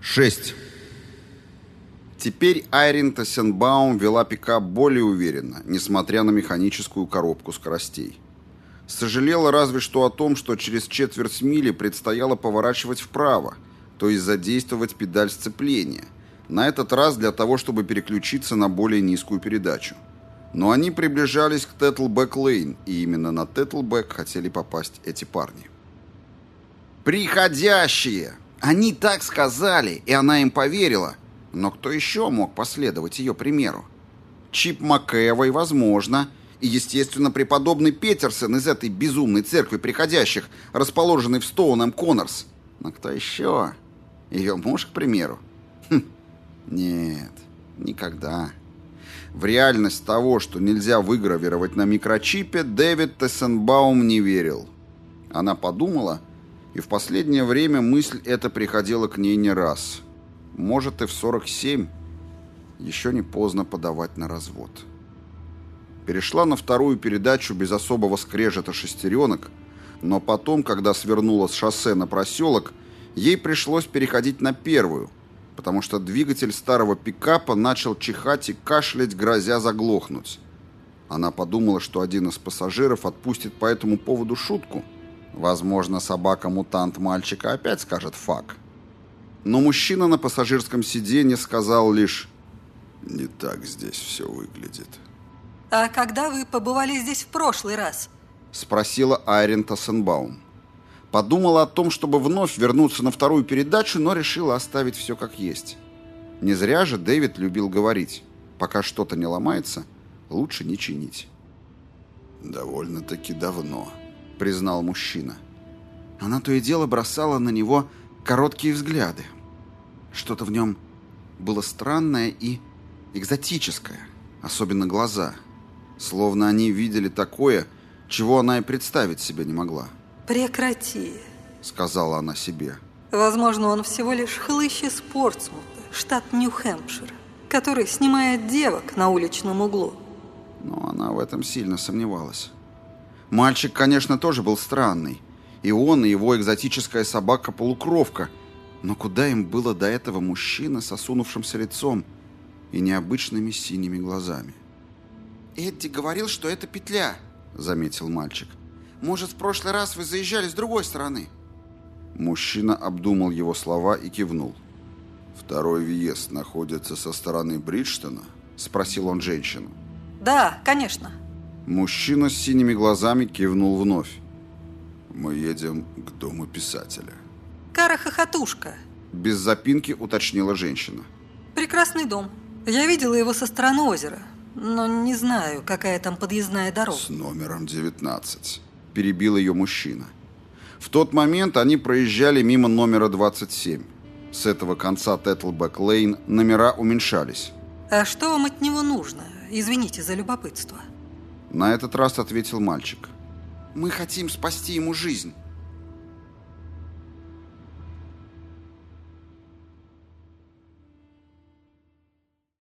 6. Теперь Айрин Тассенбаум вела пикап более уверенно, несмотря на механическую коробку скоростей. Сожалела разве что о том, что через четверть мили предстояло поворачивать вправо, то есть задействовать педаль сцепления, на этот раз для того, чтобы переключиться на более низкую передачу. Но они приближались к Тетлбэк-Лейн, и именно на Тетлбэк хотели попасть эти парни. «Приходящие!» Они так сказали, и она им поверила. Но кто еще мог последовать ее примеру? Чип Макэвой, возможно, и, естественно, преподобный Петерсон из этой безумной церкви приходящих, расположенной в Стоунем Коннорс. Но кто еще? Ее муж, к примеру? Хм, нет, никогда. В реальность того, что нельзя выгравировать на микрочипе, Дэвид Тессенбаум не верил. Она подумала, и в последнее время мысль эта приходила к ней не раз. Может, и в 47 еще не поздно подавать на развод. Перешла на вторую передачу без особого скрежета шестеренок, но потом, когда свернула с шоссе на проселок, ей пришлось переходить на первую, потому что двигатель старого пикапа начал чихать и кашлять, грозя заглохнуть. Она подумала, что один из пассажиров отпустит по этому поводу шутку – Возможно, собака-мутант мальчика опять скажет «фак». Но мужчина на пассажирском сиденье сказал лишь «Не так здесь все выглядит». «А когда вы побывали здесь в прошлый раз?» Спросила Айрин Тассенбаум. Подумала о том, чтобы вновь вернуться на вторую передачу, но решила оставить все как есть. Не зря же Дэвид любил говорить «Пока что-то не ломается, лучше не чинить». «Довольно-таки давно», признал мужчина. Она то и дело бросала на него короткие взгляды. Что-то в нем было странное и экзотическое, особенно глаза. Словно они видели такое, чего она и представить себе не могла. «Прекрати», — сказала она себе. «Возможно, он всего лишь хлыщ из Портсмута, штат Нью-Хэмпшир, который снимает девок на уличном углу». Но она в этом сильно сомневалась. Мальчик, конечно, тоже был странный. И он, и его экзотическая собака-полукровка. Но куда им было до этого мужчина с осунувшимся лицом и необычными синими глазами? «Эдди говорил, что это петля», — заметил мальчик. «Может, в прошлый раз вы заезжали с другой стороны?» Мужчина обдумал его слова и кивнул. «Второй въезд находится со стороны Бриджтона?» — спросил он женщину. «Да, конечно», Мужчина с синими глазами кивнул вновь. «Мы едем к дому писателя». «Кара Хохотушка», – без запинки уточнила женщина. «Прекрасный дом. Я видела его со стороны озера, но не знаю, какая там подъездная дорога». «С номером 19», – перебил ее мужчина. В тот момент они проезжали мимо номера 27. С этого конца Тетлбэк-Лейн номера уменьшались. «А что вам от него нужно? Извините за любопытство». На этот раз ответил мальчик. «Мы хотим спасти ему жизнь»,